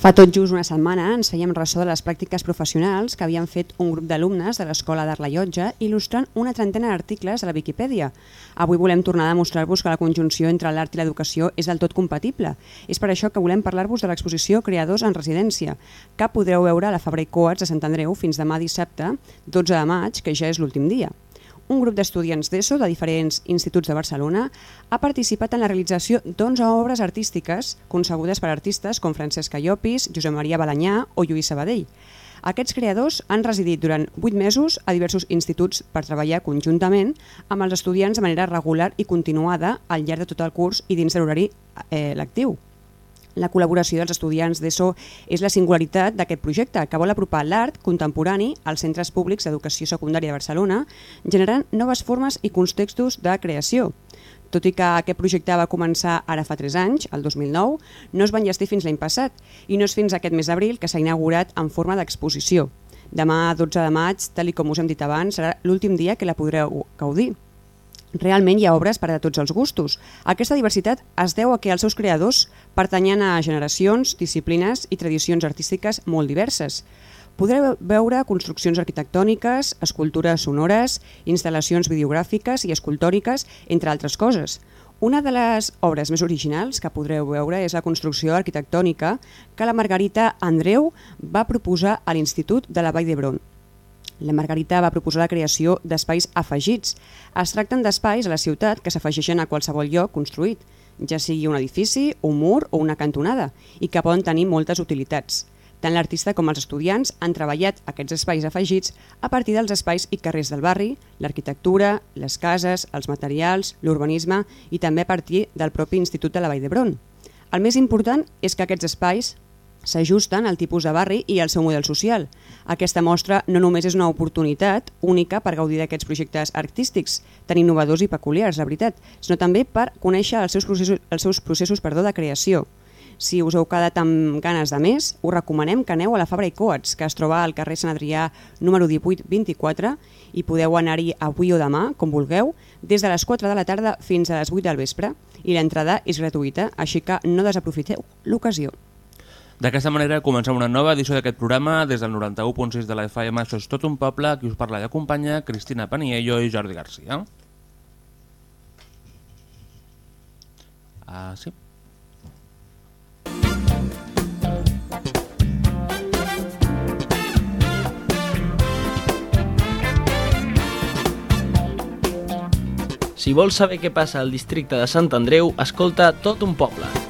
Fa tot just una setmana ens fèiem ressò de les pràctiques professionals que havien fet un grup d'alumnes de l'Escola d'Art La Llotja il·lustrant una trentena d'articles a la Viquipèdia. Avui volem tornar a demostrar-vos que la conjunció entre l'art i l'educació és del tot compatible. És per això que volem parlar-vos de l'exposició Creadors en Residència, que podreu veure a la Fabra i Coats de Sant Andreu fins demà dissabte, 12 de maig, que ja és l'últim dia un grup d'estudiants d'ESO de diferents instituts de Barcelona ha participat en la realització d'11 obres artístiques concebudes per artistes com Francesc Llopis, Josep Maria Balanyà o Lluís Sabadell. Aquests creadors han residit durant 8 mesos a diversos instituts per treballar conjuntament amb els estudiants de manera regular i continuada al llarg de tot el curs i dins de l'horari eh, lectiu. La col·laboració dels estudiants d'ESO és la singularitat d'aquest projecte, que vol apropar l'art contemporani als centres públics d'educació secundària de Barcelona, generant noves formes i contextos de creació. Tot i que aquest projecte va començar ara fa 3 anys, el 2009, no es va enllestir fins l'any passat i no és fins aquest mes d'abril que s'ha inaugurat en forma d'exposició. Demà, 12 de maig, tal com us hem dit abans, serà l'últim dia que la podreu gaudir. Realment hi ha obres per a tots els gustos. Aquesta diversitat es deu a que els seus creadors pertanyen a generacions, disciplines i tradicions artístiques molt diverses. Podreu veure construccions arquitectòniques, escultures sonores, instal·lacions videogràfiques i escultòriques, entre altres coses. Una de les obres més originals que podreu veure és la construcció arquitectònica que la Margarita Andreu va proposar a l'Institut de la Vall d'Hebron. La Margarita va proposar la creació d'espais afegits. Es tracten d'espais a la ciutat que s'afegeixen a qualsevol lloc construït, ja sigui un edifici, un mur o una cantonada, i que poden tenir moltes utilitats. Tant l'artista com els estudiants han treballat aquests espais afegits a partir dels espais i carrers del barri, l'arquitectura, les cases, els materials, l'urbanisme i també a partir del propi Institut de la Vall d'Hebron. El més important és que aquests espais s'ajusten al tipus de barri i al seu model social. Aquesta mostra no només és una oportunitat única per gaudir d'aquests projectes artístics, tan innovadors i peculiars, la veritat, sinó també per conèixer els seus processos, els seus processos perdó, de creació. Si us heu quedat amb ganes de més, us recomanem que aneu a la Fabra i Coats, que es troba al carrer Sant Adrià número 1824 i podeu anar-hi avui o demà, com vulgueu, des de les 4 de la tarda fins a les 8 del vespre i l'entrada és gratuïta, així que no desaprofiteu l'ocasió. D'aquesta manera comencem una nova edició d'aquest programa des del 91.6 de la FM. Això és tot un poble, qui us parla i acompanya Cristina Paniello i Jordi Garcia. Ah, sí. Si vols saber què passa al districte de Sant Andreu, escolta tot un poble.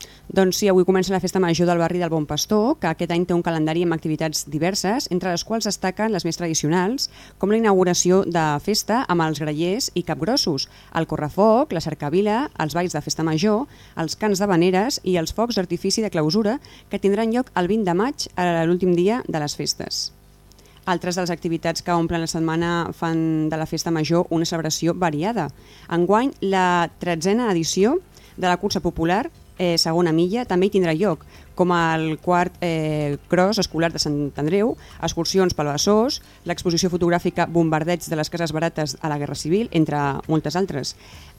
Doncs sí, avui comença la Festa Major del barri del Bon Pastor, que aquest any té un calendari amb activitats diverses, entre les quals destaquen les més tradicionals, com la inauguració de festa amb els grallers i capgrossos, el correfoc, la cercavila, els balls de Festa Major, els cants de veneres i els focs d'artifici de clausura, que tindran lloc el 20 de maig, a l'últim dia de les festes. Altres de les activitats que omplen la setmana fan de la Festa Major una celebració variada. Enguany, la tretzena edició de la cursa popular eh, segona milla també hi tindrà lloc, com el quart eh, cross escolar de Sant Andreu, excursions pel Besòs, l'exposició fotogràfica Bombardeig de les cases barates a la Guerra Civil, entre moltes altres.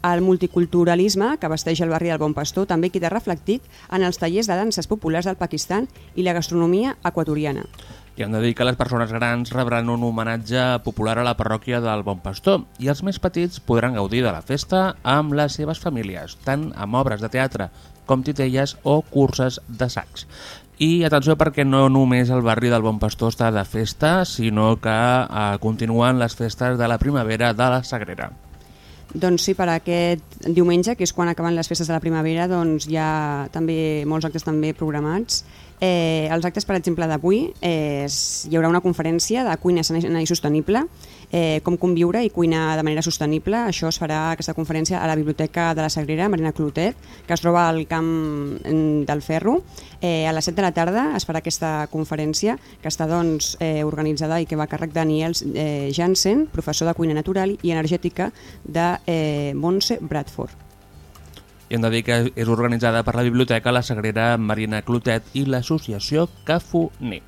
El multiculturalisme que vesteix el barri del Bon Pastor també queda reflectit en els tallers de danses populars del Pakistan i la gastronomia equatoriana. I hem de dir que les persones grans rebran un homenatge popular a la parròquia del Bon Pastor i els més petits podran gaudir de la festa amb les seves famílies, tant amb obres de teatre com titelles o curses de sacs. I atenció perquè no només el barri del Bon Pastor està de festa, sinó que eh, continuen les festes de la primavera de la Sagrera. Doncs sí, per aquest diumenge, que és quan acaben les festes de la primavera, doncs hi ha també molts actes també programats. Eh, els actes, per exemple, d'avui, eh, hi haurà una conferència de cuina sana i sostenible eh, com conviure i cuinar de manera sostenible. Això es farà aquesta conferència a la Biblioteca de la Sagrera, Marina Clotet, que es troba al camp mm, del Ferro. Eh, a les 7 de la tarda es farà aquesta conferència que està doncs, eh, organitzada i que va a càrrec Daniel eh, Jansen, professor de cuina natural i energètica de eh, Montse Bradford. I hem de dir que és organitzada per la Biblioteca La Sagrera Marina Clotet i l'associació Cafoner.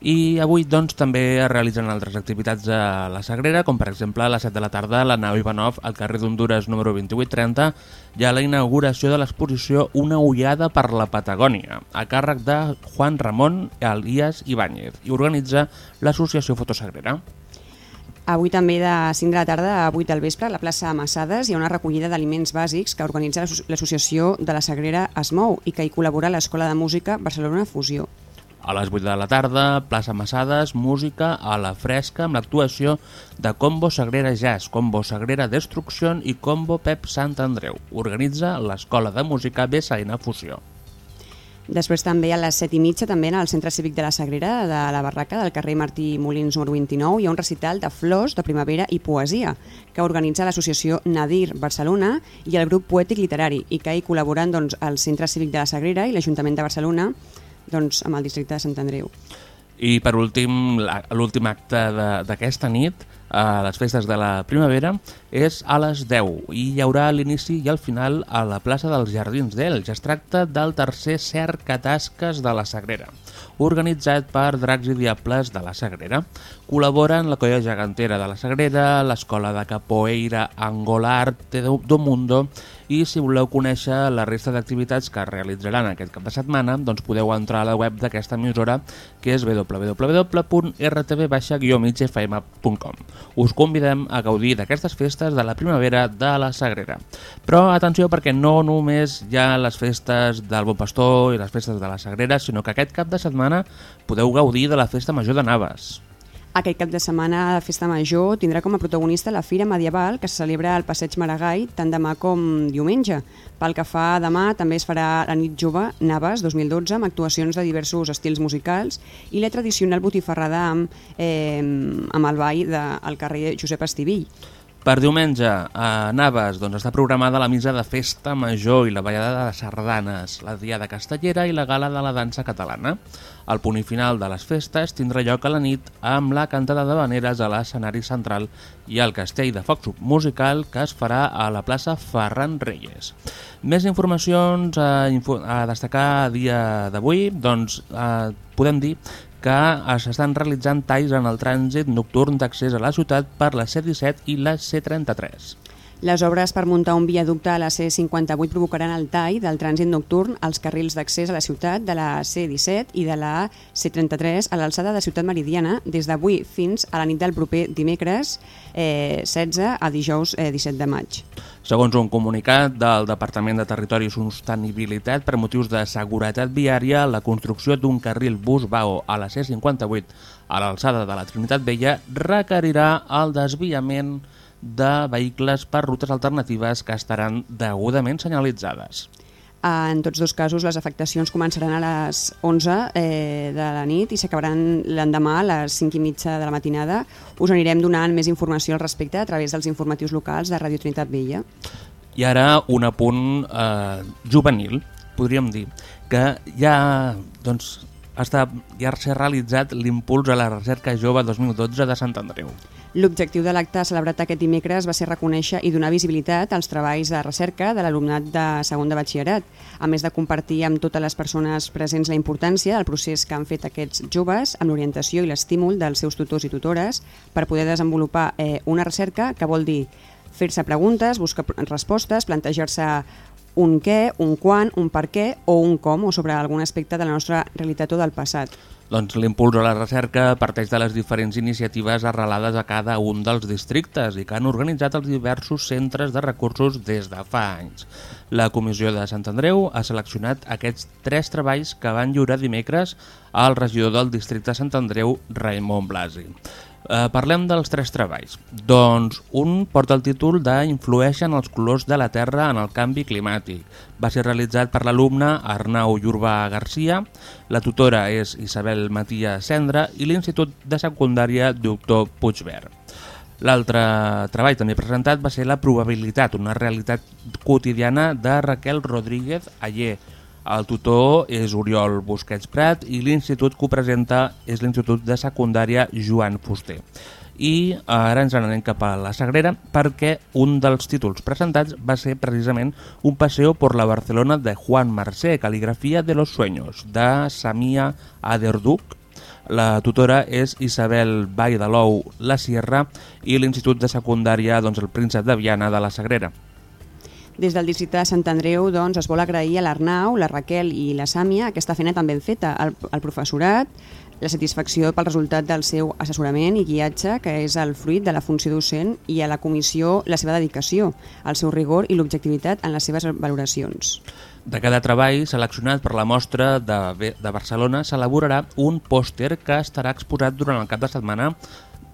I avui doncs, també es realitzen altres activitats a la Sagrera, com per exemple a les 7 de la tarda a la nau Ivanov al carrer d'Honduras número 2830 hi ha la inauguració de l'exposició Una ullada per la Patagònia, a càrrec de Juan Ramon Elías Ibáñez i organitza l'associació Fotosagrera. Avui també de 5 de la tarda a 8 del vespre a la plaça Massades hi ha una recollida d'aliments bàsics que organitza l'associació de la Sagrera Es Mou i que hi col·labora l'Escola de Música Barcelona Fusió. A les 8 de la tarda, plaça Massades, música a la fresca amb l'actuació de Combo Sagrera Jazz, Combo Sagrera Destrucción i Combo Pep Sant Andreu. Organitza l'Escola de Música BSN Fusió. Després també a les 7 i mitja, també al Centre Cívic de la Sagrera, de la Barraca, del carrer Martí Molins número 29, hi ha un recital de flors de primavera i poesia que organitza l'associació Nadir Barcelona i el grup Poètic Literari i que hi col·laboren doncs, el Centre Cívic de la Sagrera i l'Ajuntament de Barcelona doncs, amb el districte de Sant Andreu. I per últim, l'últim acte d'aquesta nit a les festes de la primavera és a les 10 i hi haurà l'inici i el final a la plaça dels Jardins d'Elx. Es tracta del tercer cercatasques de la Sagrera, organitzat per Dracs i Diables de la Sagrera. Col·laboren la Colla Gegantera de la Sagrera, l'Escola de Capoeira Angolarte do Mundo i si voleu conèixer la resta d'activitats que realitzaran aquest cap de setmana, doncs podeu entrar a la web d'aquesta emissora que és www.rtv-migfm.com. Us convidem a gaudir d'aquestes festes de la primavera de la Sagrera. Però atenció perquè no només hi ha les festes del Bon Pastor i les festes de la Sagrera, sinó que aquest cap de setmana podeu gaudir de la Festa Major de Naves. Aquest cap de setmana de Festa Major tindrà com a protagonista la Fira Medieval que se celebra al Passeig Maragall tant demà com diumenge. Pel que fa a demà també es farà la nit jove Naves 2012 amb actuacions de diversos estils musicals i la tradicional botifarrada amb, eh, amb el ball del carrer Josep Estivill. Per diumenge, a Naves, doncs, està programada la missa de festa major i la ballada de sardanes, la diada castellera i la gala de la dansa catalana. El punt i final de les festes tindrà lloc a la nit amb la cantada de veneres a l'escenari central i el castell de foc musical que es farà a la plaça Ferran Reyes. Més informacions a, a destacar a dia d'avui, doncs eh, podem dir que s'estan realitzant talls en el trànsit nocturn d'accés a la ciutat per la C-17 i la C-33. Les obres per muntar un viaducte a la C58 provocaran el tall del trànsit nocturn als carrils d'accés a la ciutat de la C17 i de la C33 a l'alçada de Ciutat Meridiana des d'avui fins a la nit del proper dimecres eh, 16 a dijous eh, 17 de maig. Segons un comunicat del Departament de Territori i Sostenibilitat, per motius de seguretat viària, la construcció d'un carril bus-BAO a la C58 a l'alçada de la Trinitat Vella requerirà el desviament de vehicles per rutes alternatives que estaran degudament senyalitzades. En tots dos casos les afectacions començaran a les 11 eh, de la nit i s'acabaran l'endemà a les 5 i mitja de la matinada. Us anirem donant més informació al respecte a través dels informatius locals de Radio Trinitat Vella. I ara un apunt eh, juvenil, podríem dir, que ja doncs, està, ja s'ha realitzat l'impuls a la recerca jove 2012 de Sant Andreu. L'objectiu de l'acte celebrat aquest dimecres va ser reconèixer i donar visibilitat als treballs de recerca de l'alumnat de segon de batxillerat, a més de compartir amb totes les persones presents la importància del procés que han fet aquests joves amb l'orientació i l'estímul dels seus tutors i tutores per poder desenvolupar eh, una recerca que vol dir fer-se preguntes, buscar respostes, plantejar-se un què, un quan, un per què o un com o sobre algun aspecte de la nostra realitat o del passat. Doncs l'impuls a la recerca parteix de les diferents iniciatives arrelades a cada un dels districtes i que han organitzat els diversos centres de recursos des de fa anys. La Comissió de Sant Andreu ha seleccionat aquests tres treballs que van lliurar dimecres al regidor del districte Sant Andreu, Raimon Blasi. Eh, parlem dels tres treballs. Doncs un porta el títol de Influeixen els colors de la Terra en el canvi climàtic. Va ser realitzat per l'alumne Arnau Llurba Garcia, la tutora és Isabel Matia Cendra i l'Institut de Secundària Doctor Puigverd. L'altre treball també presentat va ser La probabilitat, una realitat quotidiana de Raquel Rodríguez Allé. El tutor és Oriol Busquets Prat i l'institut que ho presenta és l'Institut de Secundària Joan Fuster. I ara ens n'anem cap a la Sagrera perquè un dels títols presentats va ser precisament un paseo por la Barcelona de Juan Marcé, Caligrafia de los Sueños, de Samia Aderduc, la tutora és Isabel Vall de Lou La Sierra i l'Institut de Secundària doncs, el Príncep de Viana de la Sagrera. Des del districte de Sant Andreu doncs, es vol agrair a l'Arnau, la Raquel i la Sàmia aquesta feina tan ben feta, al, al professorat, la satisfacció pel resultat del seu assessorament i guiatge, que és el fruit de la funció docent, i a la comissió la seva dedicació, el seu rigor i l'objectivitat en les seves valoracions. De cada treball seleccionat per la mostra de, de Barcelona s'elaborarà un pòster que estarà exposat durant el cap de setmana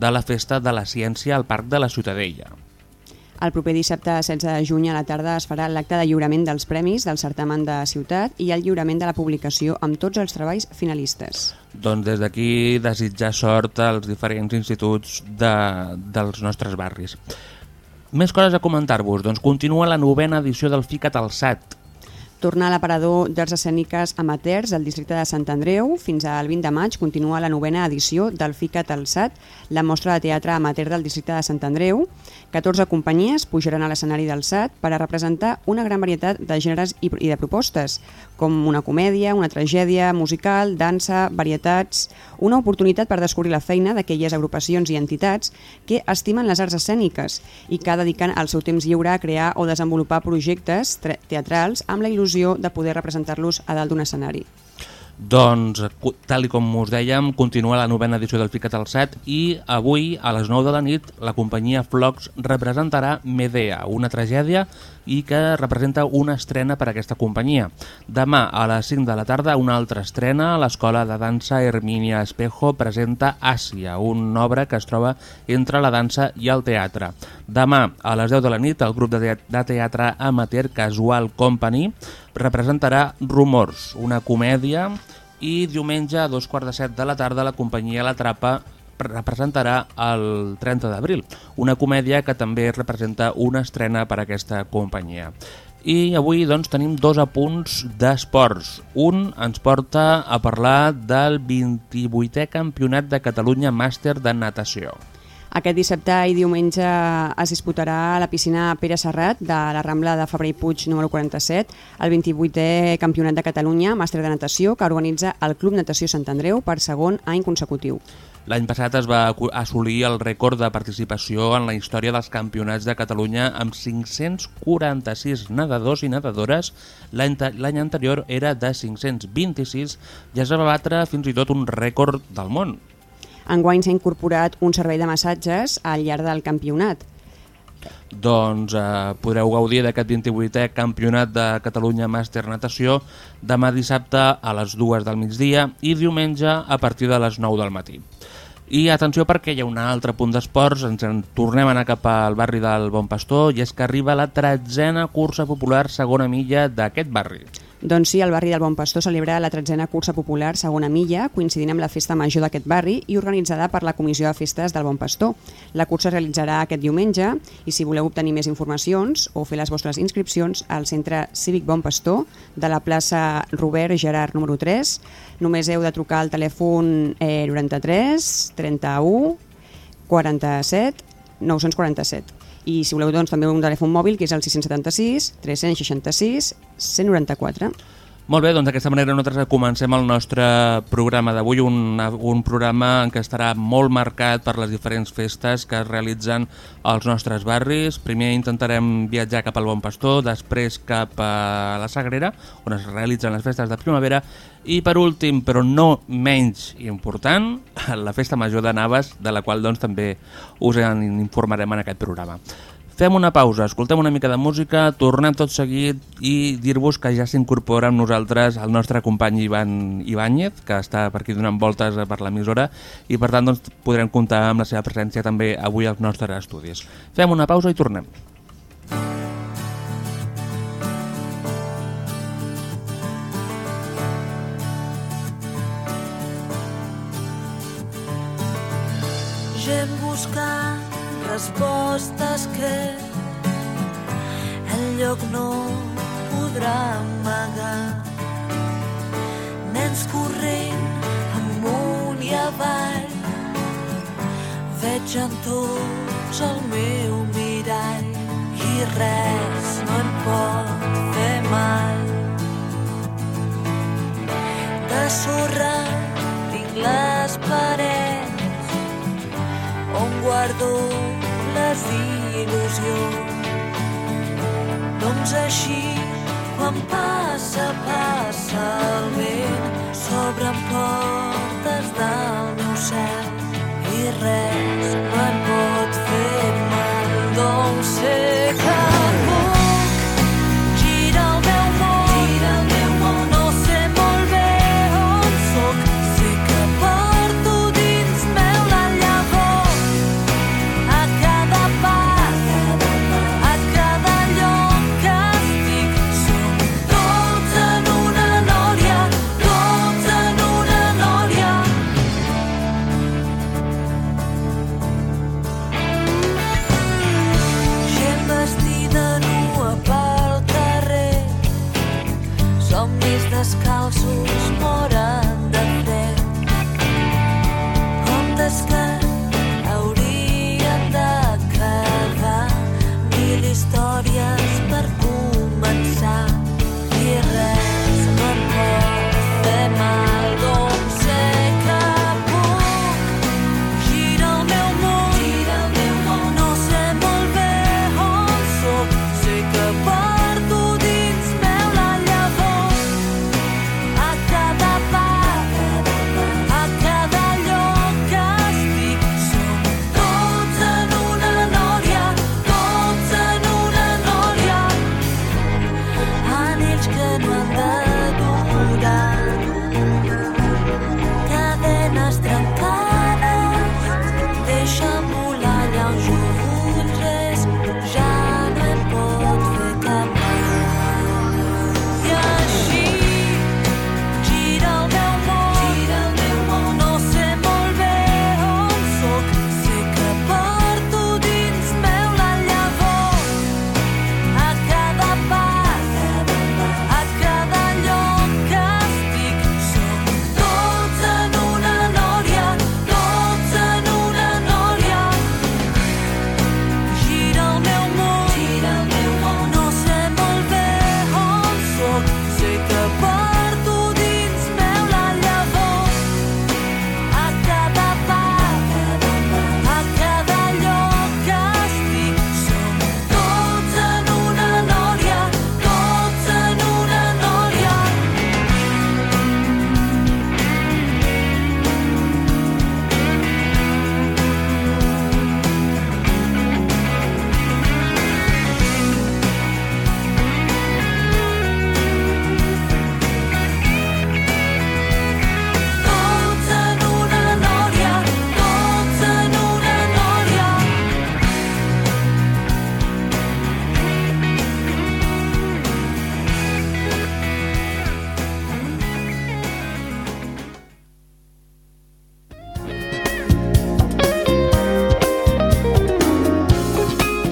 de la Festa de la Ciència al Parc de la Ciutadella. El proper dissabte 16 de juny a la tarda es farà l'acte de lliurament dels premis del certamen de ciutat i el lliurament de la publicació amb tots els treballs finalistes. Doncs des d'aquí desitjar sort als diferents instituts de, dels nostres barris. Més coses a comentar-vos. Doncs continua la novena edició del FICAT al SAT, tornar a l'aparador d'arts escèniques amateurs del districte de Sant Andreu. Fins al 20 de maig continua la novena edició del FICAT al SAT, la mostra de teatre amateur del districte de Sant Andreu. 14 companyies pujaran a l'escenari del SAT per a representar una gran varietat de gèneres i de propostes, com una comèdia, una tragèdia, musical, dansa, varietats... Una oportunitat per descobrir la feina d'aquelles agrupacions i entitats que estimen les arts escèniques i que dediquen el seu temps lliure a crear o desenvolupar projectes teatrals amb la il·lusió de poder representar-los a dalt d'un escenari. Doncs, tal i com us dèiem, continua la novena edició del Ficat al Set i avui, a les 9 de la nit, la companyia Flox representarà Medea, una tragèdia i que representa una estrena per a aquesta companyia. Demà, a les 5 de la tarda, una altra estrena. L'escola de dansa Herminia Espejo presenta Àsia, una obra que es troba entre la dansa i el teatre. Demà, a les 10 de la nit, el grup de teatre amateur Casual Company representarà Rumors, una comèdia, i diumenge a dos quarts de set de la tarda la companyia La Trapa representarà el 30 d'abril, una comèdia que també representa una estrena per a aquesta companyia. I avui doncs, tenim dos apunts d'esports. Un ens porta a parlar del 28è Campionat de Catalunya Màster de Natació. Aquest dissabte i diumenge es disputarà a la piscina Pere Serrat de la Rambla de Fabrer i Puig número 47 el 28è Campionat de Catalunya Màster de Natació que organitza el Club Natació Sant Andreu per segon any consecutiu. L'any passat es va assolir el rècord de participació en la història dels campionats de Catalunya amb 546 nedadors i nedadores. L'any anterior era de 526 i es va batre fins i tot un rècord del món, Enguany s'ha incorporat un servei de massatges al llarg del campionat. Doncs eh, podreu gaudir d'aquest 28è Campionat de Catalunya Màster Natació demà dissabte a les 2 del migdia i diumenge a partir de les 9 del matí. I atenció perquè hi ha un altre punt d'esports, ens en tornem a anar cap al barri del Bon Pastor i és que arriba la tretzena cursa popular segona milla d'aquest barri. Doncs sí, el barri del Bon Pastor celebra la tretzena cursa popular segona milla, coincidint amb la festa major d'aquest barri i organitzada per la Comissió de Festes del Bon Pastor. La cursa es realitzarà aquest diumenge i si voleu obtenir més informacions o fer les vostres inscripcions al Centre Cívic Bon Pastor de la plaça Robert Gerard número 3, només heu de trucar al telèfon eh, 93 31 47 947 i si voleu doncs, també un telèfon mòbil que és el 676 366 194. Molt bé, doncs d'aquesta manera nosaltres comencem el nostre programa d'avui, un, un programa en què estarà molt marcat per les diferents festes que es realitzen als nostres barris. Primer intentarem viatjar cap al Bon Pastor, després cap a la Sagrera, on es realitzen les festes de primavera, i per últim, però no menys important, la Festa Major de Naves, de la qual doncs, també us en informarem en aquest programa. Fem una pausa, escoltem una mica de música, tornem tot seguit i dir-vos que ja s'incorpora amb nosaltres el nostre company Ivan Ibáñez, que està per aquí donant voltes per l'emissora i per tant doncs, podrem comptar amb la seva presència també avui als nostres estudis. Fem una pausa i tornem. J'aime buscar respostes que el lloc no podrà amagar. Nens corrent amunt i avall, veig en tots el meu mirall i res no em pot fer mal. De sorra tinc les parets on guardo males d'il·lusió. Doncs així, quan passa, passa el vent, s'obren portes del meu cel i res per por.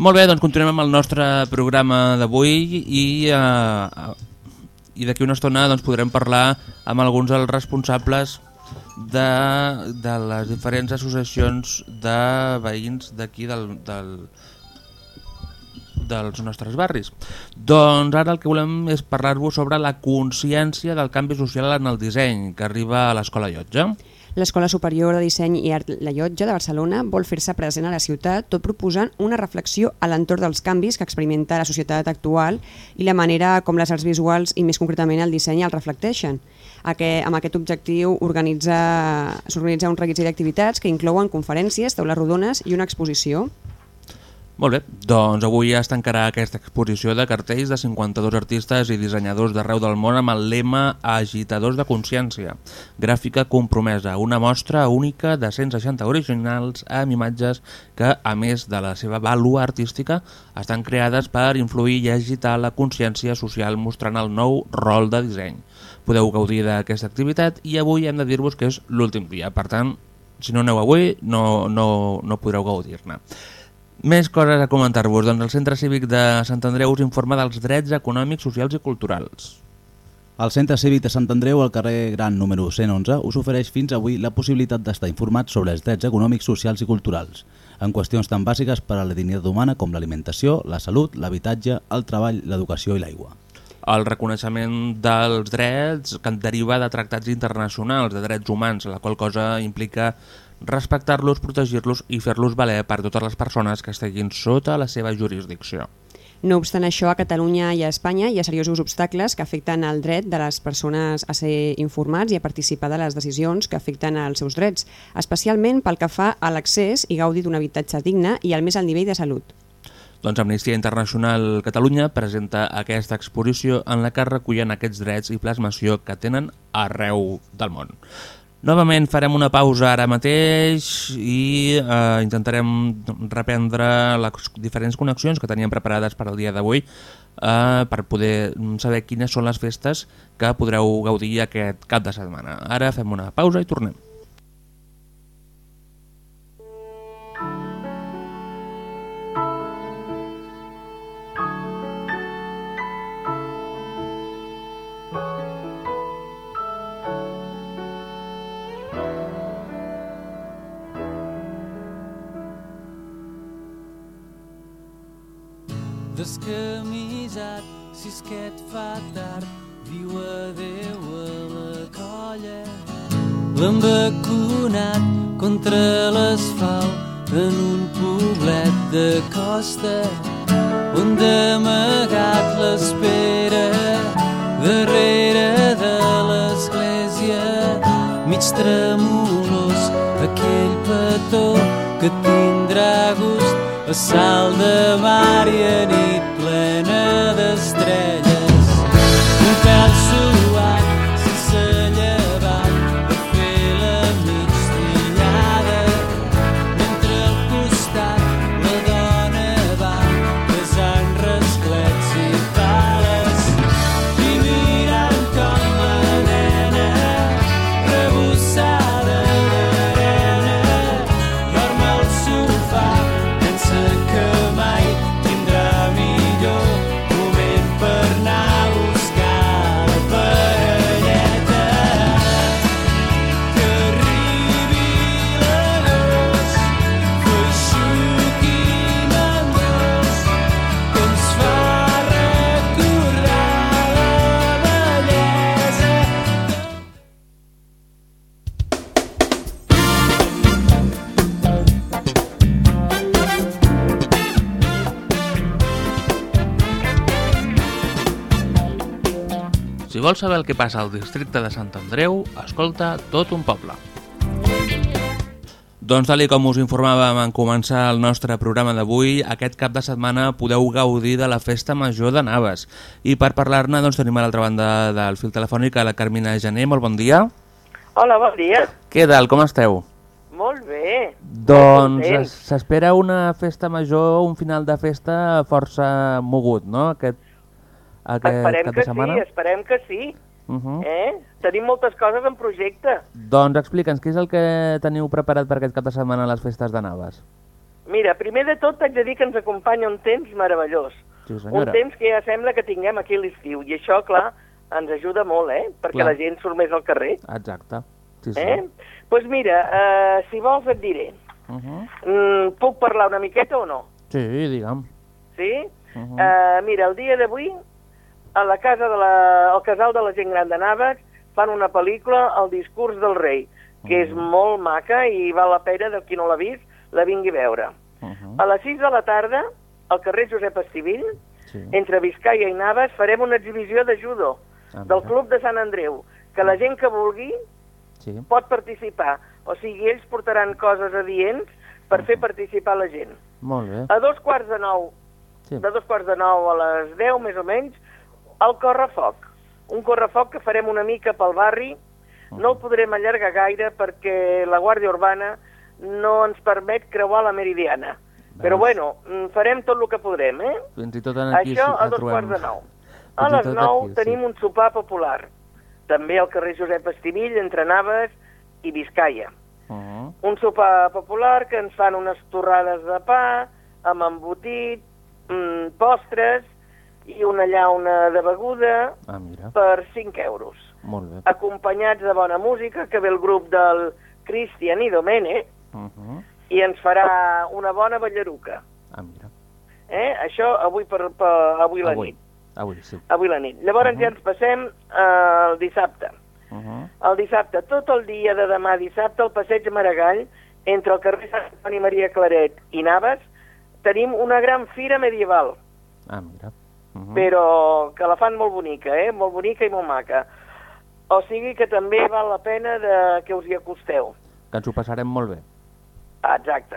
Molt bé, doncs continuem amb el nostre programa d'avui i, eh, i d'aquí una estona doncs, podrem parlar amb alguns dels responsables de, de les diferents associacions de veïns d'aquí del, del, dels nostres barris. Doncs ara el que volem és parlar-vos sobre la consciència del canvi social en el disseny que arriba a l'Escola Llotja. L'Escola Superior de Disseny i Art La Llotja de Barcelona vol fer-se present a la ciutat tot proposant una reflexió a l'entorn dels canvis que experimenta la societat actual i la manera com les arts visuals i més concretament el disseny el reflecteixen. Aquest, amb aquest objectiu s'organitza un reguitzell d'activitats que inclouen conferències, taules rodones i una exposició. Molt bé, doncs avui es tancarà aquesta exposició de cartells de 52 artistes i dissenyadors d'arreu del món amb el lema Agitadors de Consciència, gràfica compromesa, una mostra única de 160 originals amb imatges que, a més de la seva vàlua artística, estan creades per influir i agitar la consciència social mostrant el nou rol de disseny. Podeu gaudir d'aquesta activitat i avui hem de dir-vos que és l'últim dia, per tant, si no aneu avui no, no, no podreu gaudir-ne. Més coses a comentar-vos. Doncs el Centre Cívic de Sant Andreu us informa dels drets econòmics, socials i culturals. El Centre Cívic de Sant Andreu, al carrer Gran número 111, us ofereix fins avui la possibilitat d'estar informat sobre els drets econòmics, socials i culturals, en qüestions tan bàsiques per a la dignitat humana com l'alimentació, la salut, l'habitatge, el treball, l'educació i l'aigua. El reconeixement dels drets que deriva de tractats internacionals de drets humans, la qual cosa implica respectar-los, protegir-los i fer-los valer per totes les persones que estiguin sota la seva jurisdicció. No obstant això, a Catalunya i a Espanya hi ha seriosos obstacles que afecten el dret de les persones a ser informats i a participar de les decisions que afecten els seus drets, especialment pel que fa a l'accés i gaudi d'un habitatge digne i al més al nivell de salut. Doncs Amnistia Internacional Catalunya presenta aquesta exposició en la que recullen aquests drets i plasmació que tenen arreu del món. Novament farem una pausa ara mateix i eh, intentarem reprendre les diferents connexions que teníem preparades per al dia d'avui eh, per poder saber quines són les festes que podreu gaudir aquest cap de setmana. Ara fem una pausa i tornem. Descamisat si és que et fa tard diu adeu a la colla. L'han vacunat contra l'asfalt en un poblet de costa on d'amagat l'espera darrere de l'església mig tremolós aquell petó que tindrà gust sal de mar i a nit plena d'estrelles. Vols saber el que passa al districte de Sant Andreu, escolta tot un poble. Doncs tal com us informàvem en començar el nostre programa d'avui, aquest cap de setmana podeu gaudir de la Festa Major de Naves. I per parlar-ne doncs, tenim a l'altra banda del fil telefònic a la Carmina Gené. Molt bon dia. Hola, bon dia. Què tal, com esteu? Molt bé. Doncs s'espera una festa major, un final de festa força mogut, no? Aquest, aquest Esperem cap de setmana. sí, esperem que sí. Uh -huh. Eh? Tenim moltes coses en projecte. Doncs explica'ns, què és el que teniu preparat per aquest cap de setmana a les festes de Naves? Mira, primer de tot t'haig de dir que ens acompanya un temps meravellós. Sí, Un temps que ja sembla que tinguem aquí l'estiu. I això, clar, ens ajuda molt, eh? Perquè Clar. la gent surt més al carrer. Exacte. Sí, sí. Eh? Pues mira, uh, si vols et diré. Uh -huh. Mm, puc parlar una miqueta o no? Sí, digue'm. Sí? Uh -huh. Uh, mira, el dia d'avui, a la casa de la, al casal de la gent gran de Naves, fan una pel·lícula, El discurs del rei, que és molt maca i val la pena, de qui no l'ha vist, la vingui a veure. Uh -huh. A les 6 de la tarda, al carrer Josep Estivill, Sí. entre Vizcaya i Naves, farem una exhibició de judo Ah, del. Club de Sant Andreu, que la gent que vulgui Sí. pot participar. O sigui, ells portaran coses adients per fer participar la gent. Molt bé. A dos quarts de nou Sí. de dos quarts de nou a les 10, més o menys, el correfoc. Un correfoc que farem una mica pel barri. No el podrem allargar gaire perquè la Guàrdia Urbana no ens permet creuar la Meridiana. Però bueno, mm, farem tot el que podrem, eh? Fins i tot aquí Això sí, a dos quarts de nou. A les nou aquí, sí. tenim un sopar popular. També al carrer Josep Estivill, entre Naves i Vizcaya. Uh -huh. Un sopar popular que ens fan unes torrades de pa, amb embotit, mm, postres i una llauna de beguda Ah, mira. per 5 euros. Molt bé. Acompanyats de bona música, que ve el grup del Cristian i Domènech, Uh -huh. i ens farà una bona ballaruca. Ah, mira. Eh? Això avui, per, per, avui la Avui. nit. Avui, sí. Avui la nit. Llavors ja ens passem eh, el dissabte. Uh -huh. El dissabte, tot el dia de demà dissabte, al passeig Maragall, entre el carrer Sant Antoni Maria Claret i Naves, tenim una gran fira medieval, Ah, mira. Uh -huh. però que la fan molt bonica, eh? Molt bonica i molt maca. O sigui que també val la pena de que us hi acosteu. Que ens ho passarem molt bé. Exacte.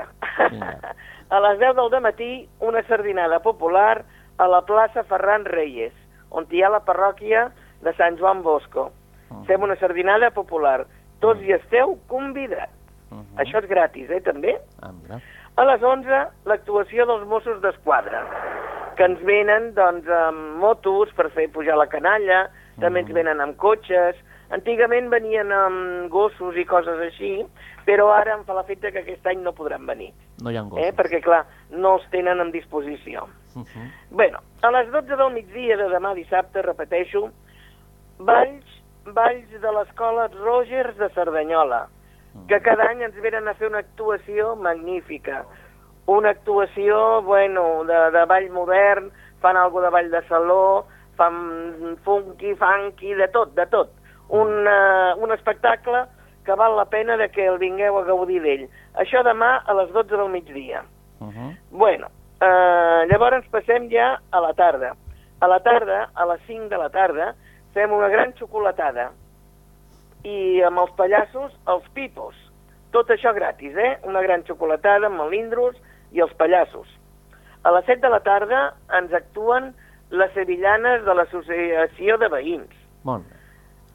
Vinga. A les 10 del matí, una sardinada popular a la plaça Ferran Reyes, on hi ha la parròquia de Sant Joan Bosco. Uh-huh. Fem una sardinada popular. Tots hi esteu convidats. Uh -huh. Això és gratis, eh, també? Ah, mira. A les 11, l'actuació dels Mossos d'Esquadra, que ens venen, doncs, amb motos per fer pujar la canalla, també ens venen amb cotxes, antigament venien amb gossos i coses així, però ara em fa l'efecte que aquest any no podran venir, No hi ha gossos. eh? perquè, clar, no els tenen en disposició. Uh -huh. Bueno, a les 12 del migdia de demà dissabte, repeteixo, balls, balls de l'escola Rogers de Cerdanyola, que cada any ens venen a fer una actuació magnífica. Una actuació, bueno, de, de ball modern, fan algo de ball de saló, fan funky, funky, de tot, de tot. Un, uh, un espectacle que val la pena de que el vingueu a gaudir d'ell. Això demà a les 12 del migdia. Uh -huh. Bueno, eh, llavors passem ja a la tarda. A la tarda, a les 5 de la tarda, fem una gran xocolatada. I amb els pallassos, els pipos. Tot això gratis, eh? Una gran xocolatada amb melindros i els pallassos. A les 7 de la tarda ens actuen les sevillanes de l'Associació de Veïns. Bé.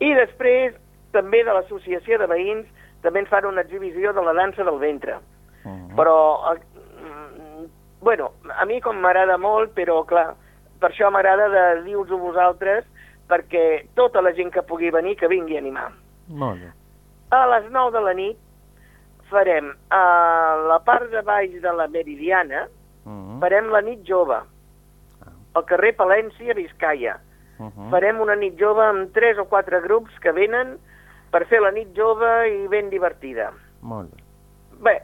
I després, també de l'Associació de Veïns, també ens fan una exhibició de la dansa del ventre. Uh -huh. Però, eh, bueno, a mi com m'agrada molt, però clar, per això m'agrada de dir-vos-ho vosaltres, perquè tota la gent que pugui venir, que vingui a animar. Molt bé. A les 9 de la nit farem a la part de baix de la Meridiana, Uh -huh. farem la nit jove, al carrer Palència, Vizcaya. Uh -huh. Farem una nit jove amb tres o quatre grups que venen per fer la nit jove i ben divertida. Molt bé. Bé,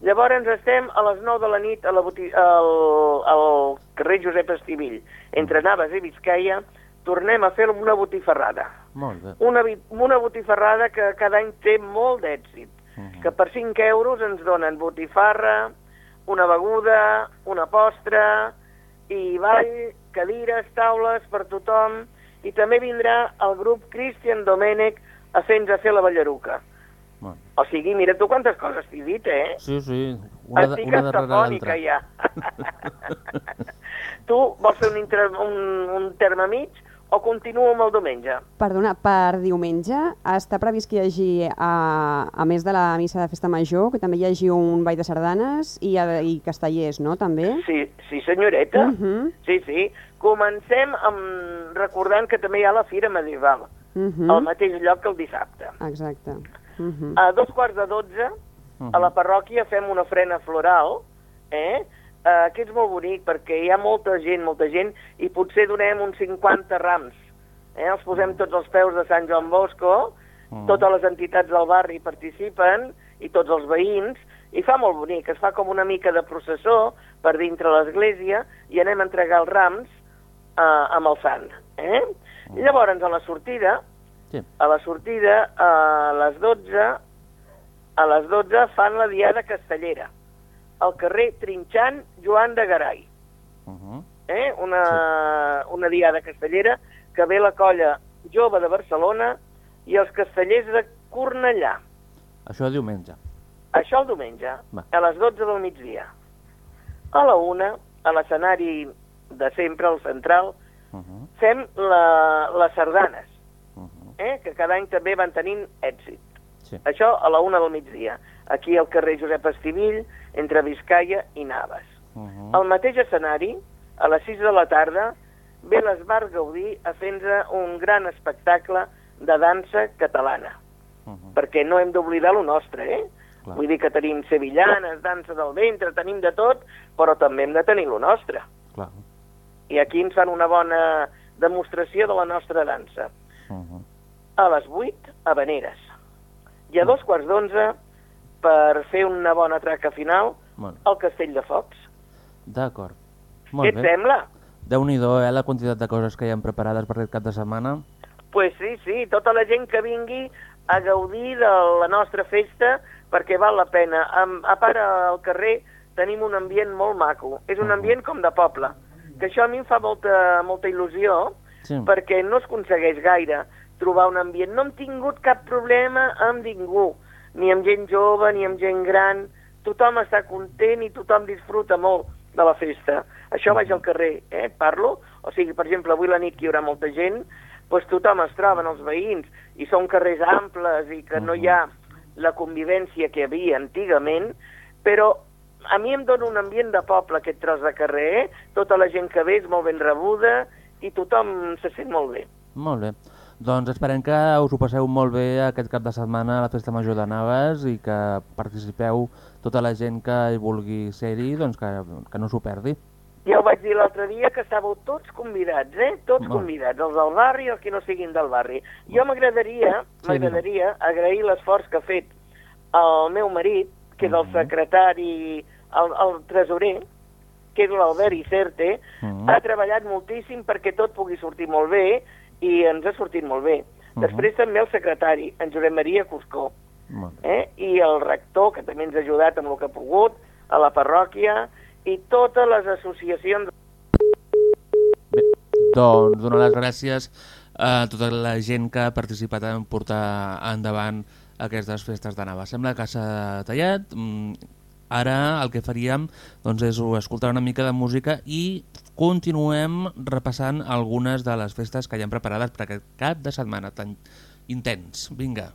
llavors estem a les 9 de la nit a la boti al, al carrer Josep Estivill, entre Naves i Vizcaya, tornem a fer una botifarrada. Molt bé. Una, una botifarrada que cada any té molt d'èxit, Uh -huh. que per 5 euros ens donen botifarra, una beguda, una postre, i ball, cadires, taules per tothom, i també vindrà el grup Christian Domènech a fer-nos a fer la ballaruca. Bueno. O sigui, mira tu quantes coses t'he dit, eh? Sí, sí, una, Estic una darrere l'altra. ja. tu vols fer un, un, un terme mig o continuo amb el diumenge? Perdona, per diumenge està previst que hi hagi, a, a més de la missa de festa major, que també hi hagi un ball de sardanes i, a- i castellers, no?, també? Sí, sí senyoreta. Mhm. Sí, sí. Comencem amb, recordant que també hi ha la Fira Medieval, Mhm. al mateix lloc que el dissabte. Exacte. Mhm. A dos quarts de dotze, a la parròquia fem una ofrena floral, eh? Uh, que és molt bonic perquè hi ha molta gent, molta gent, i potser donem uns 50 rams. Eh? Els posem tots als peus de Sant Joan Bosco, Mm. totes les entitats del barri participen, i tots els veïns, i fa molt bonic, es fa com una mica de processó per dintre l'església i anem a entregar els rams uh, amb el sant. Eh? Llavors, a la sortida, Sí. a la sortida, a les 12, a les 12 fan la diada castellera, al carrer Trinxant Joan de Garay. Uh -huh. Eh? Una, una diada castellera que ve la colla jove de Barcelona i els castellers de Cornellà. Això diumenge. Això el diumenge, Va. a les 12 del migdia. A la una, a l'escenari de sempre, al central, Uh -huh. fem la, les sardanes, Uh -huh. eh? que cada any també van tenint èxit. Sí. Això a la una del migdia, aquí al carrer Josep Estivill, entre Vizcaya i Navas. Uh -huh. Al mateix escenari, a les 6 de la tarda, ve l'Esbar Gaudí a fer-nos un gran espectacle de dansa catalana, Uh -huh. perquè no hem d'oblidar lo nostre, eh? Clar. Vull dir que tenim sevillanes, dansa del ventre, tenim de tot, però també hem de tenir lo nostre. Clar. I aquí ens fan una bona demostració de la nostra dansa. Uh -huh. a les 8 a Veneres. I a dos quarts d'onze, per fer una bona traca final, Bueno, al Castell de Focs. d'acord. Què et bé. sembla? Déu-n'hi-do, eh, la quantitat de coses que hi han preparades per aquest cap de setmana. pues sí, sí, tota la gent que vingui a gaudir de la nostra festa perquè val la pena. A, a part, al carrer tenim un ambient molt maco. És un ambient com de poble, que això a mi em fa molta, molta il·lusió Sí. perquè no es aconsegueix gaire trobar un ambient. No hem tingut cap problema amb ningú, ni amb gent jove, ni amb gent gran. Tothom està content i tothom disfruta molt de la festa. Això vaig al carrer, eh, parlo. O sigui, per exemple, avui la nit hi haurà molta gent, doncs tothom es troba, els veïns, i són carrers amples i que no hi ha la convivència que hi havia antigament, però a mi em dona un ambient de poble aquest tros de carrer, eh? tota la gent que ve és molt ben rebuda i tothom se sent molt bé. Molt bé. Doncs esperem que us ho passeu molt bé aquest cap de setmana a la Festa Major de Navas i que participeu tota la gent que hi vulgui ser-hi, doncs que, que no s'ho perdi. Ja ho vaig dir l'altre dia que estàveu tots convidats, eh? Tots convidats, els del barri i els que no siguin del barri. Jo m'agradaria, Sí, m'agradaria agrair l'esforç que ha fet el meu marit, que és el secretari, el, el tresorer, que és l'Albert Icerte, Mhm. ha treballat moltíssim perquè tot pugui sortir molt bé i ens ha sortit molt bé. Mhm. Després també el secretari, en Josep Maria Cuscó, eh? i el rector, que també ens ha ajudat amb el que ha pogut, a la parròquia, i totes les associacions Bé, doncs donar les gràcies a tota la gent que ha participat en portar endavant aquestes festes de Navas. Sembla que s'ha tallat. Mm, Ara el que faríem doncs, és escoltar una mica de música i continuem repassant algunes de les festes que hi han preparades per aquest cap de setmana tan intens. Vinga.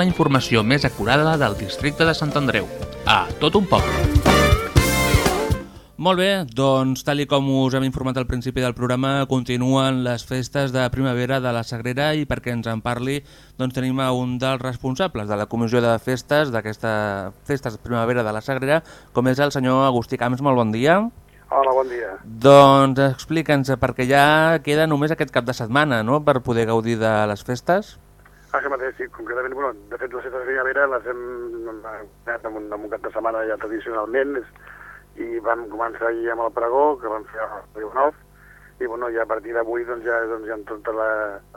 La informació més acurada del districte de Sant Andreu. A tot un poble. Molt bé, doncs tal i com us hem informat al principi del programa, continuen les festes de primavera de la Sagrera i perquè ens en parli doncs tenim a un dels responsables de la comissió de festes d'aquesta festes de primavera de la Sagrera, com és el senyor Agustí Camps. Molt bon dia. Hola, bon dia. Doncs explica'ns, perquè ja queda només aquest cap de setmana, no?, per poder gaudir de les festes. Això mateix, sí, concretament, bueno, de fet, les festes de primavera les hem anat amb un, amb un cap de setmana ja tradicionalment, és- i vam començar ahir amb el pregó, que vam fer el Riu Nou, i bueno, ja a partir d'avui doncs, ja, doncs, hi ha tot la,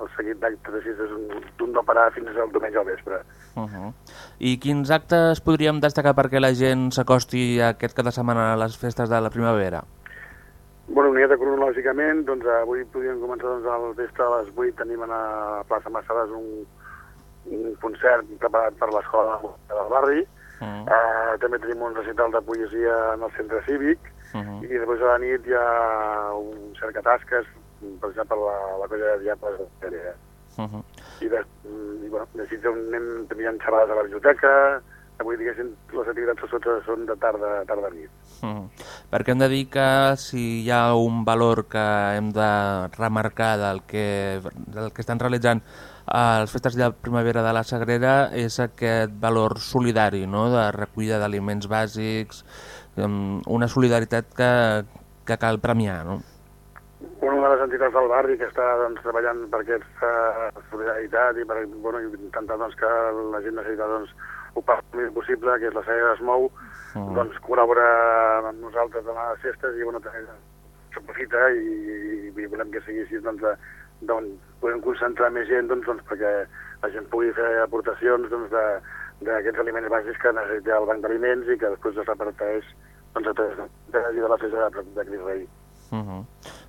el seguit d'actes així, és un, d'un no parar fins al diumenge al vespre. Uh -huh. I quins actes podríem destacar perquè la gent s'acosti aquest cap de setmana a les festes de la primavera? Bueno, una miqueta cronològicament, doncs avui podríem començar doncs, al vespre a les 8 tenim a la plaça Massades un, un concert preparat per l'escola del barri. Uh -huh. Uh, també tenim un recital de poesia en el centre cívic Uh -huh. i després a la nit hi ha un cercatasques, per exemple, la, la colla de Diables de Pere. Uh -huh. I, de, i bueno, així anem, també hi ha xerrades a la biblioteca, avui diguéssim les activitats socials són de tarda, tarda a nit. Mm. Perquè hem de dir que si hi ha un valor que hem de remarcar del que, del que estan realitzant a les festes de primavera de la Sagrera és aquest valor solidari, no? de recollida d'aliments bàsics, una solidaritat que, que cal premiar. No? Una de les entitats del barri que està doncs, treballant per aquesta solidaritat i per bueno, intentar doncs, que la gent necessita doncs, ho més possible, que és la Sagrera es mou, Mm. doncs col·labora amb nosaltres en les festes i bueno, també s'aprofita i, i, volem que sigui així doncs, de, d'on podem concentrar més gent doncs, doncs, perquè la gent pugui fer aportacions doncs, de- d'aquests aliments bàsics que necessita el banc d'aliments i que després es reparteix doncs, a través de, de, de la festa de, de Cris Rei. Uh -huh.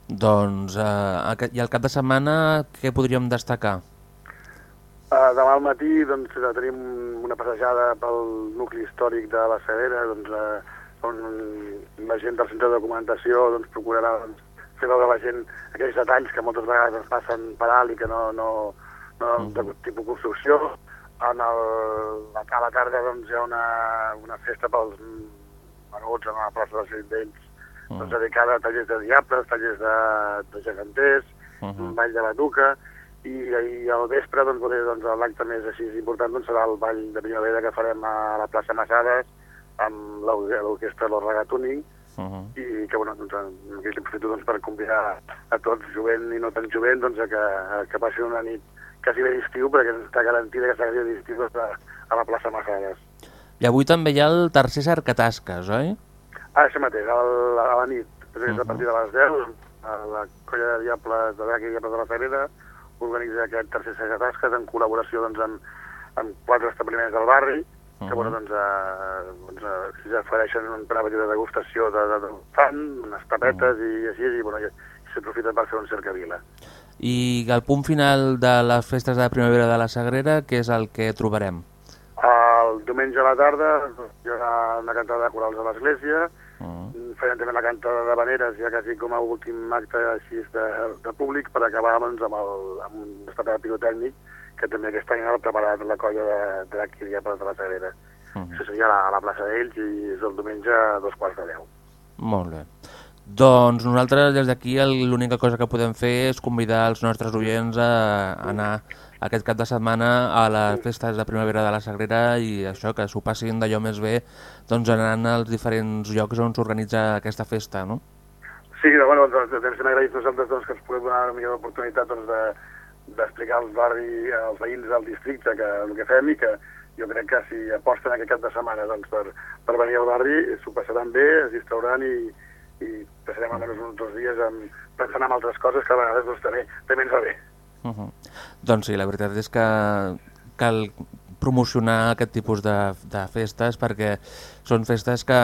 Doncs, eh, i al cap de setmana què podríem destacar? Uh, demà al matí doncs, eh, tenim una passejada pel nucli històric de la Sagrera, doncs, uh, on la gent del centre de documentació doncs, procurarà doncs, fer veure a la gent aquells detalls que moltes vegades ens passen per alt i que no, no, no de tipus construcció. En el, a la tarda doncs, hi ha una, una festa pels menuts a la plaça dels Cidells, Mm. doncs, dedicada a tallers de diables, tallers de, de geganters, -huh. un ball de batuca, i, i al vespre doncs, doncs, l'acte més així important doncs, serà el ball de primavera que farem a la plaça Massades amb l'or- l'orquestra Los Ragatuning Uh -huh. i que bueno, doncs, aquest aprofito doncs, per convidar a tots, jovent i no tan jovent, doncs, a que, a que passi una nit quasi bé d'estiu perquè està garantida que serà d'estiu doncs, a, a la plaça Massades. I avui també hi ha el tercer cercatasques, oi? Ah, això mateix, al, a la nit, és a dir, a partir de les 10, a la colla de diables de Drac i Diables de la Sagrera organitza aquest tercer set de tasques en col·laboració doncs, amb, amb quatre establiments del barri, que Mhm. bueno, doncs, eh, doncs, eh, si ofereixen un prat de degustació de, de, de fan, unes tapetes i així, i, bueno, i, s'aprofita per fer un cercavila. I el punt final de les festes de primavera de la Sagrera, què és el que trobarem? El diumenge a la tarda hi haurà una cantada de corals a l'església, Uh -huh. farem també la cantada de veneres, ja quasi com a últim acte així de, de públic, per acabar doncs, amb, el, amb un estat pirotècnic, que també aquest any ha preparat la colla de, de d'aquí de la Sagrera. Uh -huh. Això seria a la, a la plaça d'ells i és el diumenge a dos quarts de deu. Molt bé. Doncs nosaltres des d'aquí l'única cosa que podem fer és convidar els nostres oients a anar aquest cap de setmana a les festes de primavera de la Sagrera i això, que s'ho passin d'allò més bé doncs anant als diferents llocs on s'organitza aquesta festa, no? Sí, però, bueno, doncs, doncs, ens hem agraït nosaltres doncs, que ens puguem donar una millor oportunitat doncs, de, d'explicar als barri, als veïns del districte que, el que fem i que jo crec que si aposten aquest cap de setmana doncs, per, per venir al barri s'ho passaran bé, es distrauran i, i passarem almenys uns dos dies amb, pensant en altres coses que a vegades doncs, també, també ens va bé. Uh -huh. Doncs sí, la veritat és que cal promocionar aquest tipus de, de festes perquè són festes que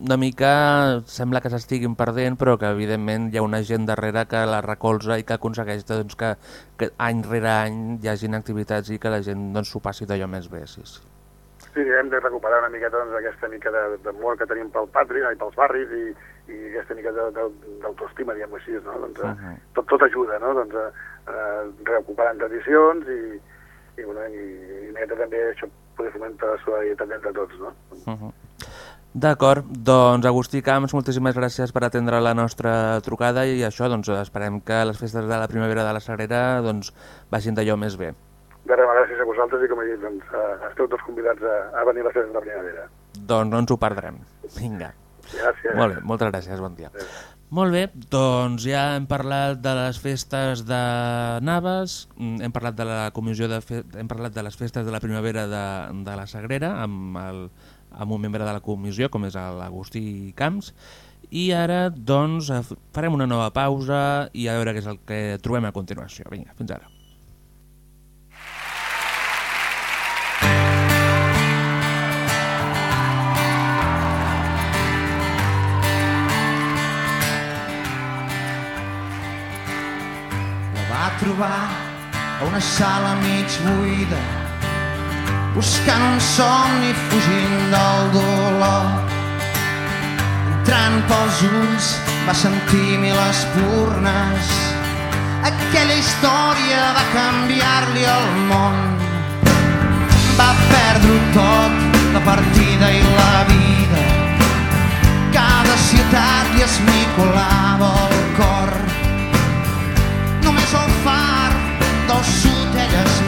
una mica sembla que s'estiguin perdent però que evidentment hi ha una gent darrere que la recolza i que aconsegueix doncs, que, que any rere any hi hagin activitats i que la gent doncs, s'ho passi d'allò més bé. Sí, sí. Sí, hem de recuperar una miqueta doncs, aquesta mica de- d'amor que tenim pel patri i pels barris i, i aquesta mica de- de- d'autoestima, diguem-ho així, no? doncs, uh Mhm. -huh. tot, tot ajuda, no? doncs, eh, eh, recuperant tradicions i, i, bueno, i, i una miqueta també això poder fomentar la solidaritat entre tots, no? Uh -huh. D'acord, doncs Agustí Camps, moltíssimes gràcies per atendre la nostra trucada i això, doncs esperem que les festes de la primavera de la Sagrera doncs, vagin d'allò més bé. De res, gràcies a vosaltres i com he dit, doncs, eh, esteu tots convidats a, a venir a les festes de la primavera. Doncs no ens ho perdrem. Vinga. Gràcies. Molt bé, moltes gràcies, bon dia. Molt bé, doncs ja hem parlat de les festes de Naves, mm, hem parlat de la comissió de fe... hem parlat de les festes de la primavera de, de la Sagrera amb, el, amb un membre de la comissió com és l'Agustí Camps i ara doncs eh, farem una nova pausa i a veure què és el que trobem a continuació. Vinga, fins ara. La va trobar a una sala mig buida buscant un somni fugint del dolor. Entrant pels ulls va sentir mil espurnes. Aquella història va canviar-li el món. Va perdre tot, la partida i la vida. Cada ciutat li esmicolava el cor. Només el far del sud ella es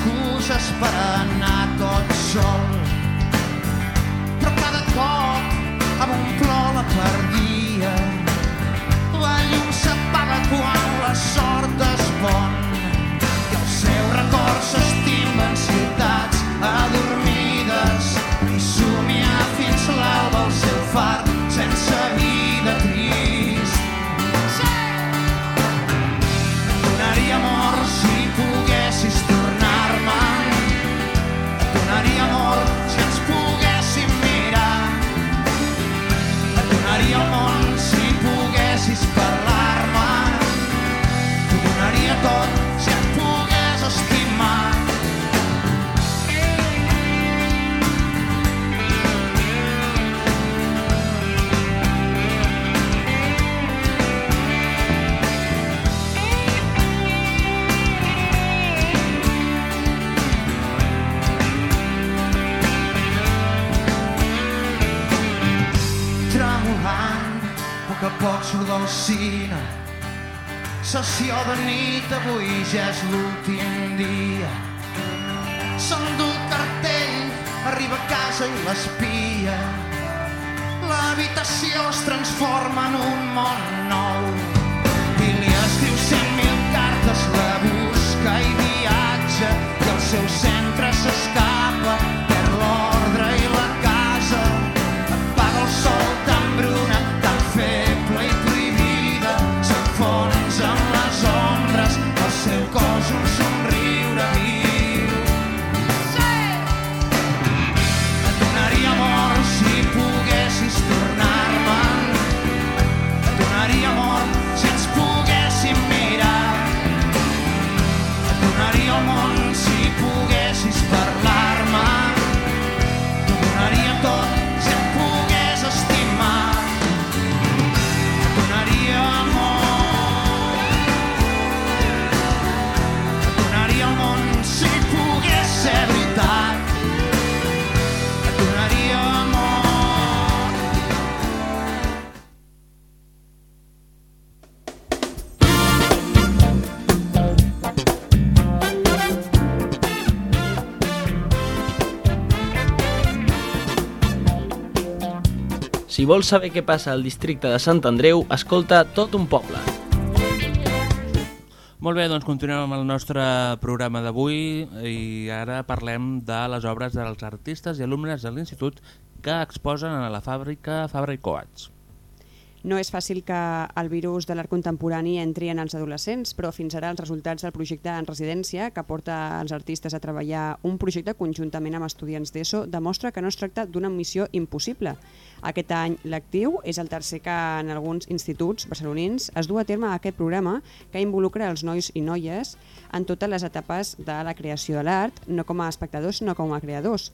excusas para nada. Si vols saber què passa al districte de Sant Andreu, escolta tot un poble. Molt bé, doncs continuem amb el nostre programa d'avui i ara parlem de les obres dels artistes i alumnes de l'Institut que exposen a la fàbrica Fabra i Coats. No és fàcil que el virus de l'art contemporani entri en els adolescents, però fins ara els resultats del projecte en residència, que porta els artistes a treballar un projecte conjuntament amb estudiants d'ESO, demostra que no es tracta d'una missió impossible. Aquest any lectiu és el tercer que en alguns instituts barcelonins es du a terme aquest programa que involucra els nois i noies en totes les etapes de la creació de l'art, no com a espectadors, sinó com a creadors.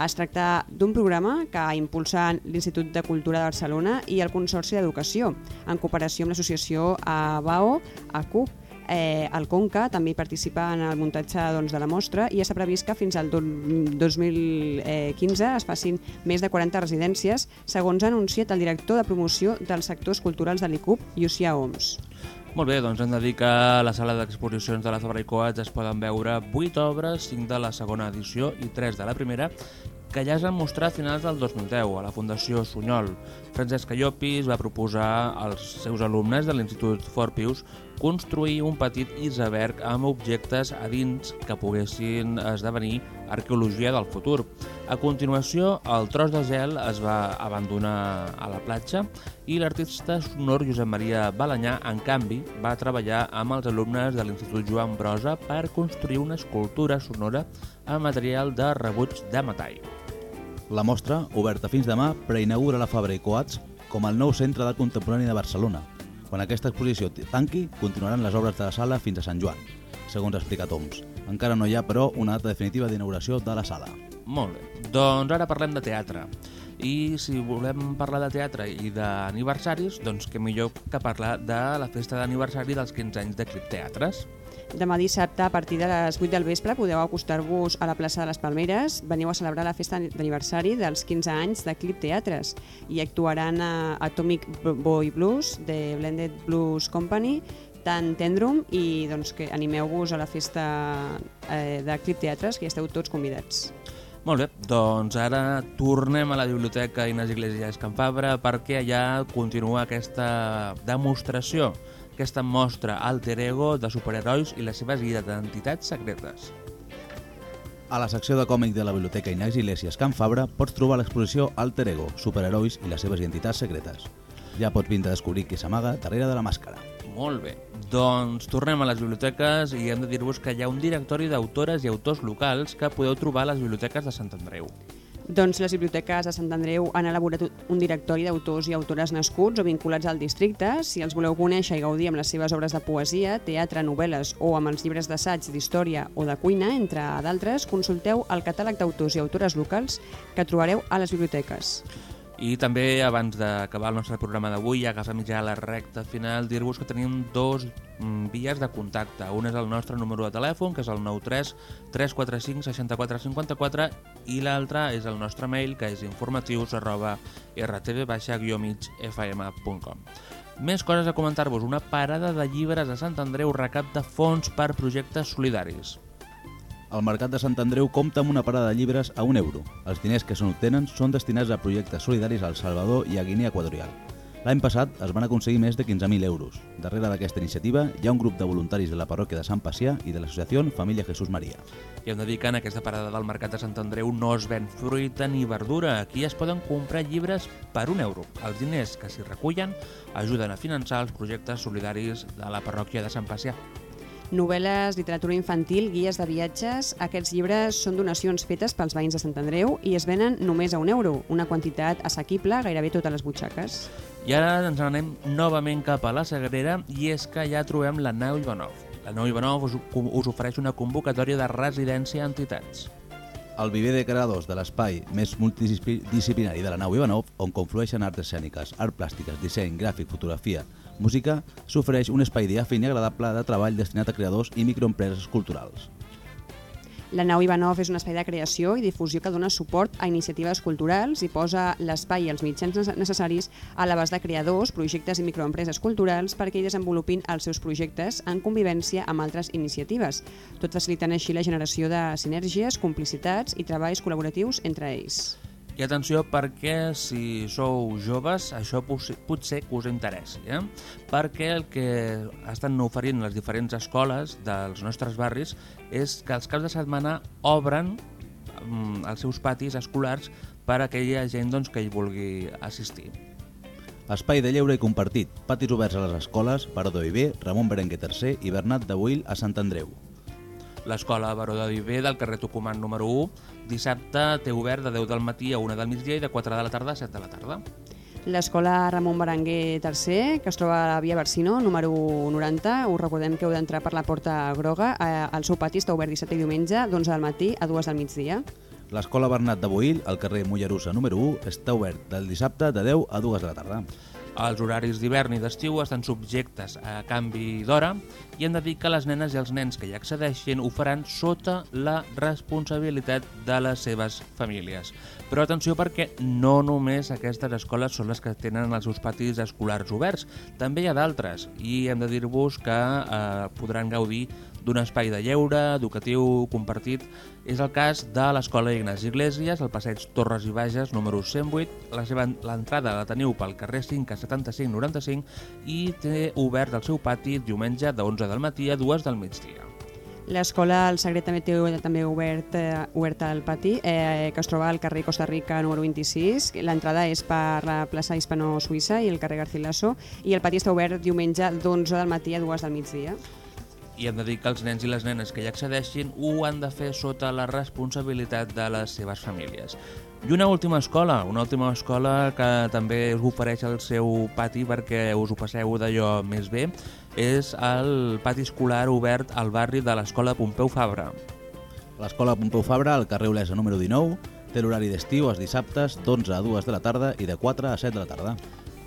Es tracta d'un programa que impulsen l'Institut de Cultura de Barcelona i el Consorci d'Educació, en cooperació amb l'associació ABAO, ACUP, Eh, el Conca també participa en el muntatge doncs, de la mostra i ja s'ha previst que fins al do- 2015 es facin més de 40 residències, segons ha anunciat el director de promoció dels sectors culturals de l'ICUP, Llucià Oms. Molt bé, doncs hem de dir que a la sala d'exposicions de la Fabra i Coats es poden veure 8 obres, 5 de la segona edició i 3 de la primera, que ja es van mostrar a finals del 2010 a la Fundació Sunyol. Francesc Llopis va proposar als seus alumnes de l'Institut Fort Pius construir un petit iceberg amb objectes a dins que poguessin esdevenir arqueologia del futur. A continuació, el tros de gel es va abandonar a la platja i l'artista sonor Josep Maria Balanyà, en canvi, va treballar amb els alumnes de l'Institut Joan Brosa per construir una escultura sonora amb material de rebuig de metall. La mostra, oberta fins demà, preinaugura la Fabra i Coats com el nou centre d'art contemporani de Barcelona. Quan aquesta exposició tanqui, continuaran les obres de la sala fins a Sant Joan, segons explica Toms. Encara no hi ha, però, una data definitiva d'inauguració de la sala. Molt bé, doncs ara parlem de teatre. I si volem parlar de teatre i d'aniversaris, doncs què millor que parlar de la festa d'aniversari dels 15 anys de Clip Teatres. Demà dissabte, a partir de les 8 del vespre, podeu acostar-vos a la plaça de les Palmeres. Veniu a celebrar la festa d'aniversari dels 15 anys de Clip Teatres i actuaran a Atomic Boy Blues, de Blended Blues Company, tant Tendrum i doncs, que animeu-vos a la festa eh, de Clip Teatres, que ja esteu tots convidats. Molt bé, doncs ara tornem a la Biblioteca Inés Iglesias Can Fabra perquè allà continua aquesta demostració, aquesta mostra alter ego de superherois i les seves identitats secretes. A la secció de còmic de la Biblioteca Inés Iglesias Can Fabra pots trobar l'exposició Alter Ego, superherois i les seves identitats secretes. Ja pots vindre a descobrir qui s'amaga darrere de la màscara. Molt bé, doncs tornem a les biblioteques i hem de dir-vos que hi ha un directori d'autores i autors locals que podeu trobar a les biblioteques de Sant Andreu. Doncs les biblioteques de Sant Andreu han elaborat un directori d'autors i autores nascuts o vinculats al districte. Si els voleu conèixer i gaudir amb les seves obres de poesia, teatre, novel·les o amb els llibres d'assaig, d'història o de cuina, entre d'altres, consulteu el catàleg d'autors i autores locals que trobareu a les biblioteques. I també, abans d'acabar el nostre programa d'avui, ja agafem ja la recta final, dir-vos que tenim dos mm, vies de contacte. Un és el nostre número de telèfon, que és el 93 345 64 54, i l'altre és el nostre mail, que és informatius arroba rtv-migfm.com. Més coses a comentar-vos. Una parada de llibres a Sant Andreu recapta fons per projectes solidaris. El Mercat de Sant Andreu compta amb una parada de llibres a un euro. Els diners que se n'obtenen són destinats a projectes solidaris al Salvador i a Guinea Equatorial. L'any passat es van aconseguir més de 15.000 euros. Darrere d'aquesta iniciativa hi ha un grup de voluntaris de la parròquia de Sant Pacià i de l'associació Família Jesús Maria. I hem de dir que en aquesta parada del Mercat de Sant Andreu no es ven fruita ni verdura. Aquí es poden comprar llibres per un euro. Els diners que s'hi recullen ajuden a finançar els projectes solidaris de la parròquia de Sant Pacià. Novel·les, literatura infantil, guies de viatges... Aquests llibres són donacions fetes pels veïns de Sant Andreu i es venen només a un euro, una quantitat assequible a gairebé totes les butxaques. I ara ens anem novament cap a la Sagrera i és que ja trobem la Nau Ivanov. La Nau Ivanov us, us ofereix una convocatòria de residència a entitats. El viver de creadors de l'espai més multidisciplinari de la nau Ivanov, on conflueixen arts escèniques, art plàstiques, disseny, gràfic, fotografia, música, s'ofereix un espai diàfin i agradable de treball destinat a creadors i microempreses culturals. La nau Ivanov és un espai de creació i difusió que dona suport a iniciatives culturals i posa l'espai i els mitjans nece- necessaris a l'abast de creadors, projectes i microempreses culturals perquè hi desenvolupin els seus projectes en convivència amb altres iniciatives, tot facilitant així la generació de sinergies, complicitats i treballs col·laboratius entre ells. I atenció perquè si sou joves això potser que us interessi, eh? perquè el que estan oferint les diferents escoles dels nostres barris és que els caps de setmana obren mm, els seus patis escolars per a aquella gent doncs, que hi vulgui assistir. Espai de lleure i compartit. Patis oberts a les escoles, Parador i B, Ramon Berenguer III i Bernat de Buil a Sant Andreu. L'escola Baró de Viver del carrer Tucumán número 1 dissabte té obert de 10 del matí a 1 del migdia i de 4 de la tarda a 7 de la tarda. L'escola Ramon Berenguer III, que es troba a la via Barsino, número 90, us recordem que heu d'entrar per la porta groga. Eh, El seu pati està obert dissabte i diumenge, d'11 del matí a 2 del migdia. L'escola Bernat de Boïl, al carrer Mollerussa número 1, està obert del dissabte de 10 a 2 de la tarda. Els horaris d'hivern i d'estiu estan subjectes a canvi d'hora i hem de dir que les nenes i els nens que hi accedeixin ho faran sota la responsabilitat de les seves famílies. Però atenció perquè no només aquestes escoles són les que tenen els seus patis escolars oberts, també hi ha d'altres i hem de dir-vos que eh, podran gaudir d'un espai de lleure, educatiu, compartit. És el cas de l'Escola Ignasi Iglesias, al passeig Torres i Bages, número 108. La seva L'entrada la teniu pel carrer 5 a 7595 i té obert el seu pati diumenge de 11 del matí a 2 del migdia. L'escola El Sagret també té també obert, eh, obert al pati, eh, que es troba al carrer Costa Rica número 26. L'entrada és per la plaça Hispano-Suïssa i el carrer Garcilaso i el pati està obert diumenge d'11 del matí a 2 del migdia. I hem de dir que els nens i les nenes que hi accedeixin ho han de fer sota la responsabilitat de les seves famílies. I una última escola, una última escola que també us ofereix el seu pati perquè us ho passeu d'allò més bé, és el pati escolar obert al barri de l'escola Pompeu Fabra. L'escola Pompeu Fabra, al carrer Olesa número 19, té l'horari d'estiu els dissabtes d'11 a 2 de la tarda i de 4 a 7 de la tarda.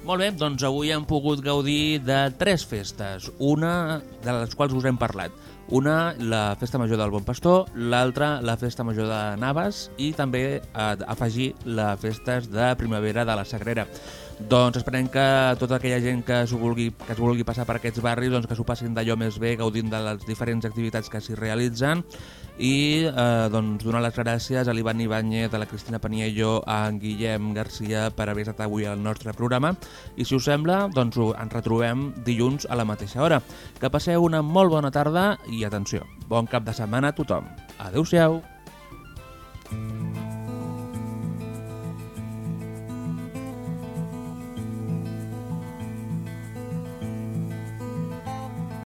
Molt bé, doncs avui hem pogut gaudir de tres festes, una de les quals us hem parlat. Una, la Festa Major del Bon Pastor, l'altra, la Festa Major de Navas i també eh, afegir les festes de primavera de la Sagrera. Doncs esperem que tota aquella gent que, s'ho vulgui, que es vulgui passar per aquests barris doncs que s'ho passin d'allò més bé, gaudint de les diferents activitats que s'hi realitzen i eh, doncs, donar les gràcies a l'Ivan Ibáñez, a la Cristina Paniello, a en Guillem Garcia per haver estat avui al nostre programa i si us sembla, doncs ens retrobem dilluns a la mateixa hora. Que passeu una molt bona tarda i atenció, bon cap de setmana a tothom. Adéu-siau! Mm.